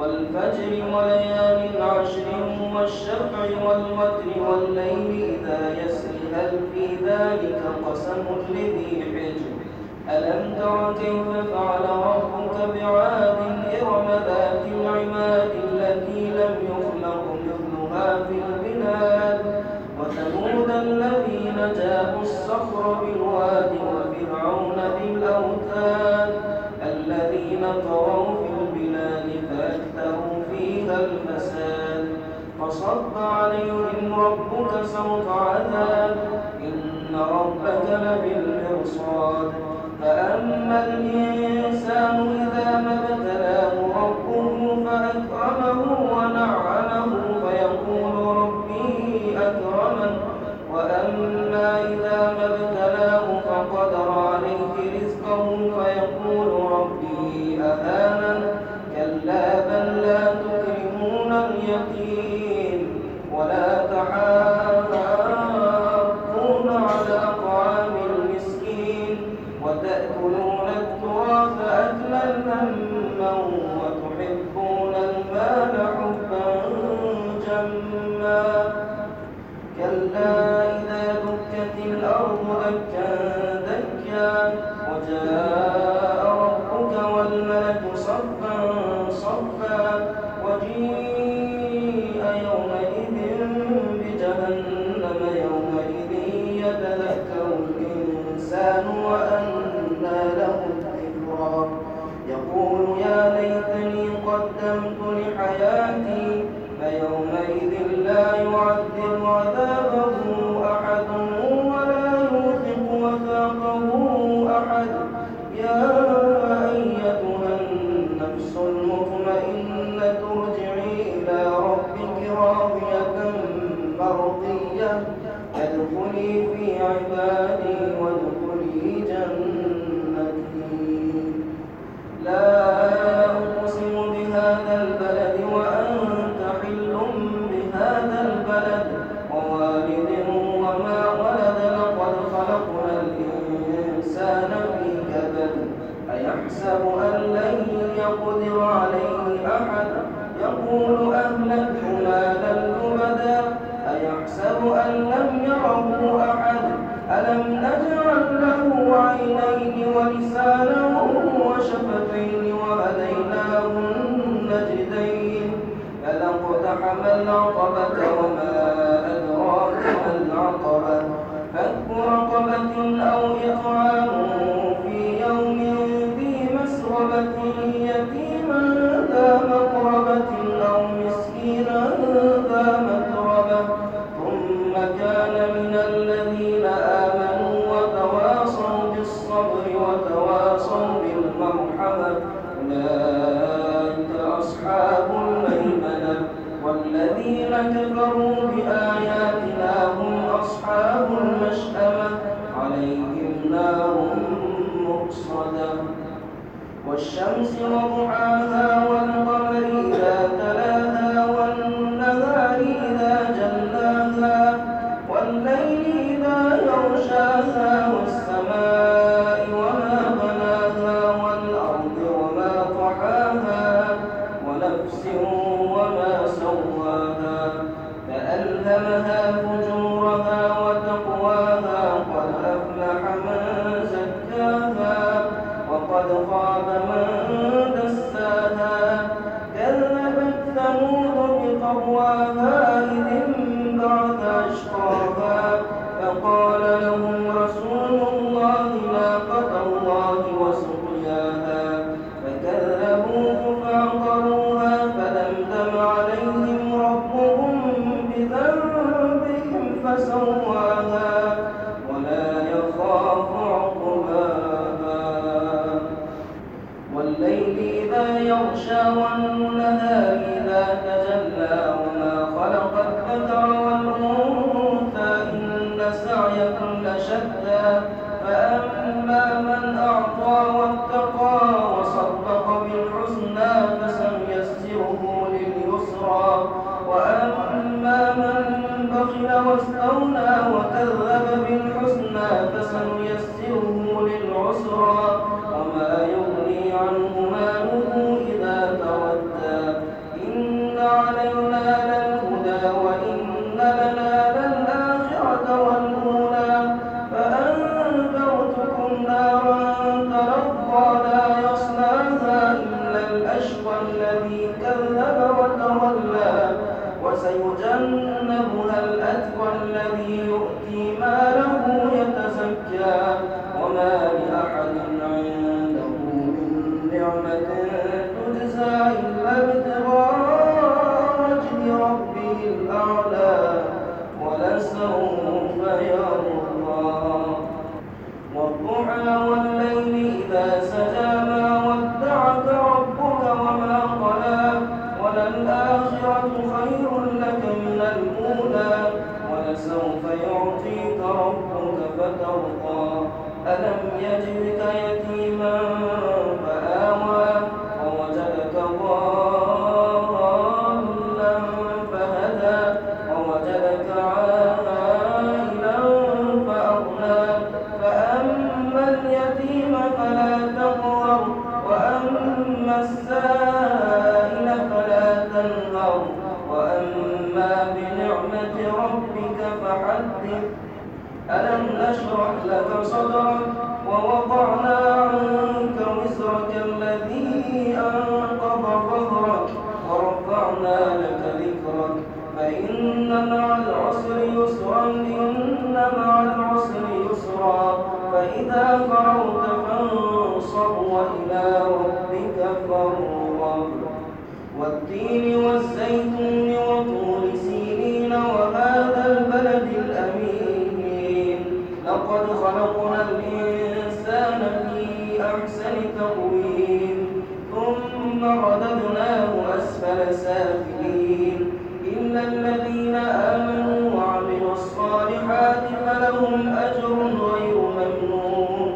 والفجر وليال العشر والشفع والوتر والليل إذا يسر هل في ذلك قسم لذي حجر. ألم تر كيف فعل ربك بعاد إرم ذات العماد التي لم يخلق مثلها في البلاد؟ وثمود الذين جابوا الصخر بالواد وفرعون بالأوتاد. الذين طغوا في الفساد. فصب عليهم ربك سوط عذاب. إن ربك لبالمرصاد فأما الإنسان إذا ما 相ウン。صدرك ووضعنا عنك وزرك الذي أنقض ظهرك ورفعنا لك ذكرك. فإن مع العسر يسرا لهم أجر غير ممنون.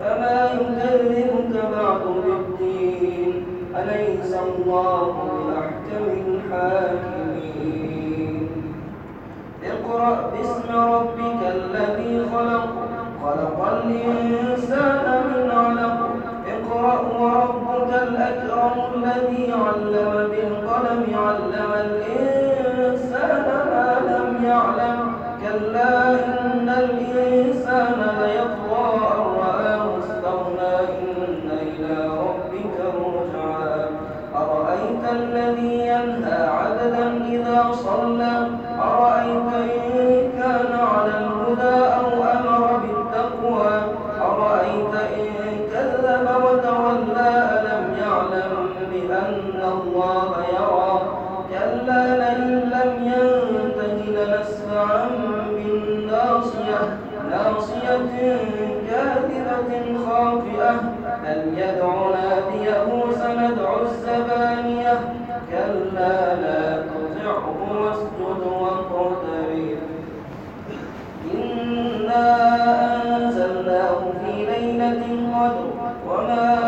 فما يكذبك بعد بالدين أليس الله بأحكم الحاكمين؟ اقرأ باسم ربك الذي خلق. خلق الإنسان من علق. اقرأ وربك الأكرم الذي علم بالقلم. علم الإنسان ما لم يعلم. كلا إن ناصية كاذبة خاطئة هل يدعو ناديه سندعو الزبانية؟ كلا لا تطعه واسجد واقترب إنا أنزلناه في ليلة القدر وما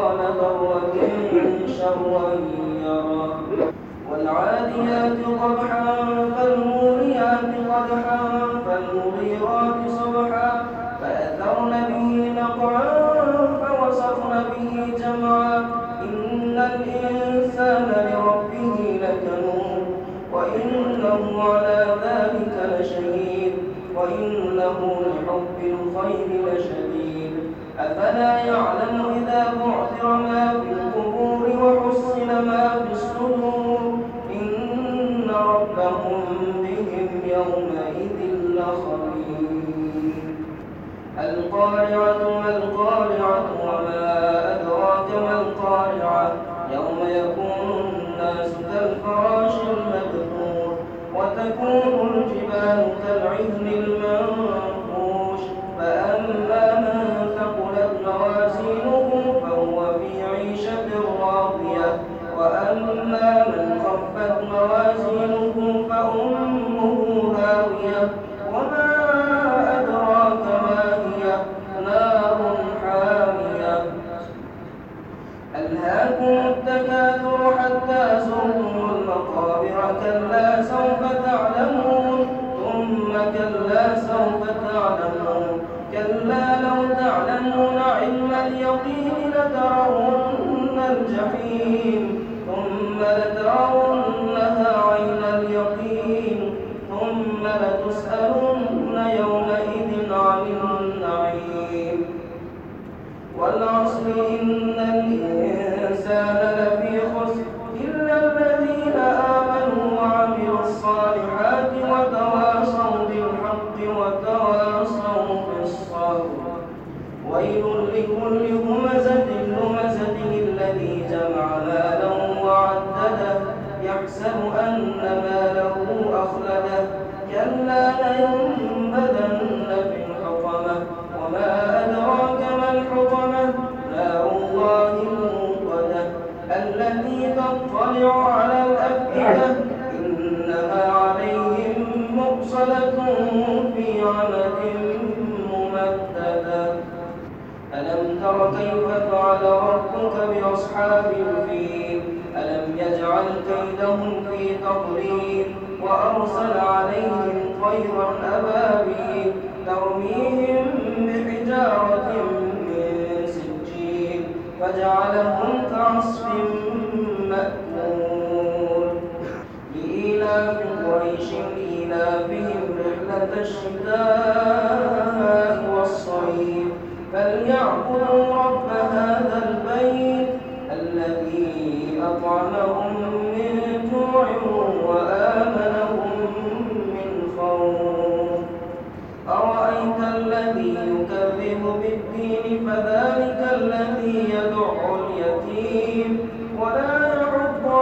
شرا يره والعاديات ضبحا فالموريات قدحا فالمغيرات صبحا. فأثرن به نقعا فوسطن به جمعا. إن الإنسان لربه لكنون وإنه على ذلك لشهيد. وإنه لحب الخير لشديد. أفلا يعلم إذا بعثر ما في وحصل ما في الصدور إن ربهم بهم يومئذ لخبير. القارعة ما القارعة وما أدراك ما القارعة. يوم يكون الناس كالفراش المبثور وتكون الجبال كالعهن المنفوش. فأما من وأما من خفت موازينه فأمه هاوية. الفيل ألم يجعل كيدهم في تضليل وأرسل عليهم طيرا أبابيل ترميهم بحجارة من سجيل فجعلهم كعصف مأكول لإيلاف قريش إيلافهم رحلة الشتاء. الذي يكذب بالدين فذلك الذي يدع اليتيم ولا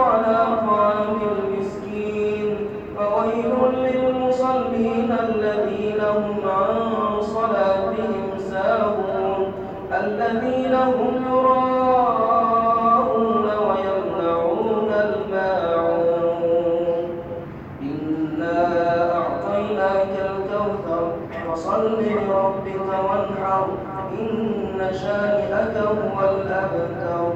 على طعام المسكين فويل للمصلين الذين هم عن صلاتهم ساهون الذين هم لربك وانحر إن شانئك هو الأبتر.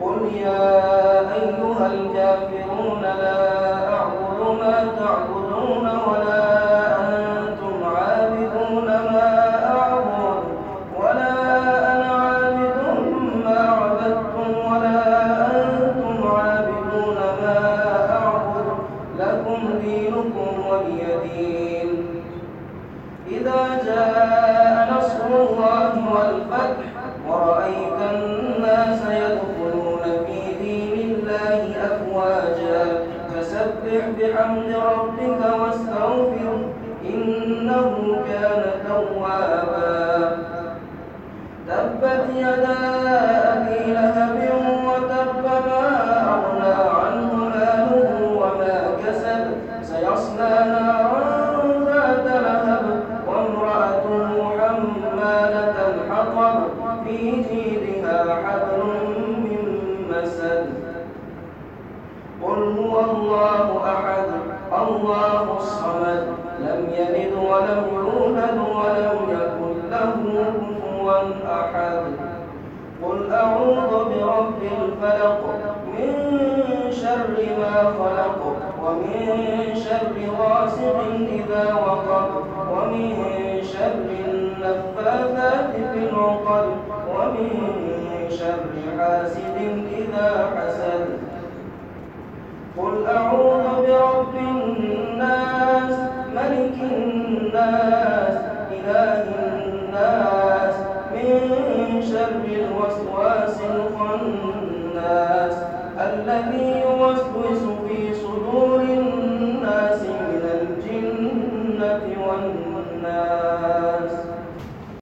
قل يا أيها الكافرون لا أعبد ما تعبدون ولا حمالة عقب في جيدها حبل من مسد. قل هو الله أحد الله الصمد. لم يلد ولم يولد ولم يكن له كفوا أحد. قل أعوذ برب الفلق من شر ما خلق ومن شر غاسق إذا وقب ومن شر الآفات في العقل ومن شر حاسد إذا حسد. قل أعوذ برب الناس ملك الناس إله الناس من شر الوسواس الخناس الذي يوسوس في صدور الناس